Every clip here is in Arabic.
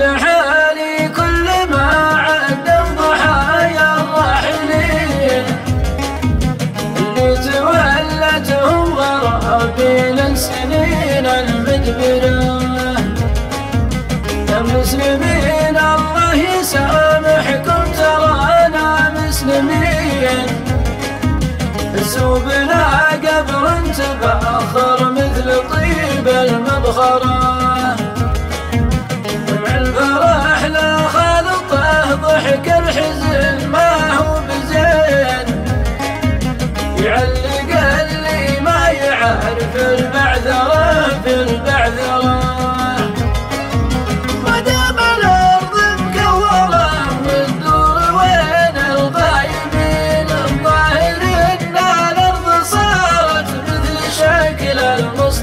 لحالي كل ما عدم الراحلين. اللي تولتهم يا مسلمين الله يسامحكم ترانا مسلمين. قبر مثل طين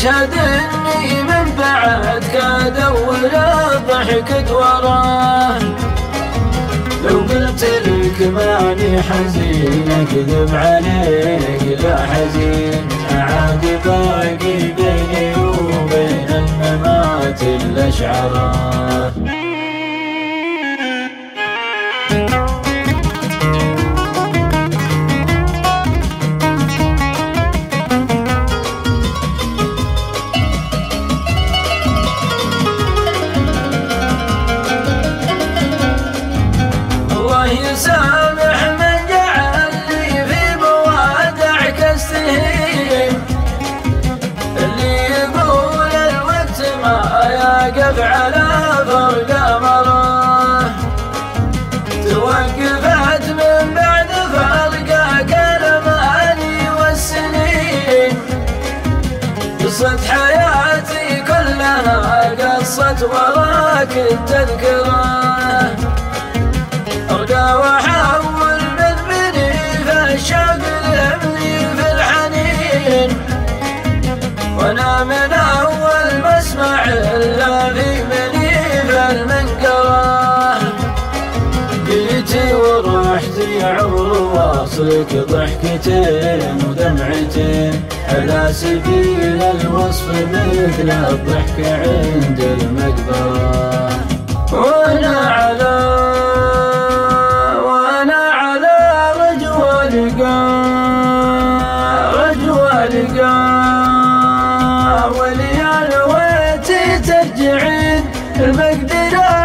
اشهد اني من بعد كاد أول ضحكت وراه لو قلت لك ماني حزين أكذب عليك لا حزين. عادي باقي بيني وبين الممات الأشعار. يقف على فرق أمره. توقفت من بعد فرقك الاماني والسنين قصة حياتي كلها قصة وراك التذكره جيتي ورحتي عمر واصلك ضحكتين ودمعتين على سبيل الوصف مثل الضحك عند المقبرة. وأنا على رجوى لقاه وليال ويتي ترجعين المقدرة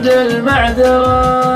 عند المعذرة.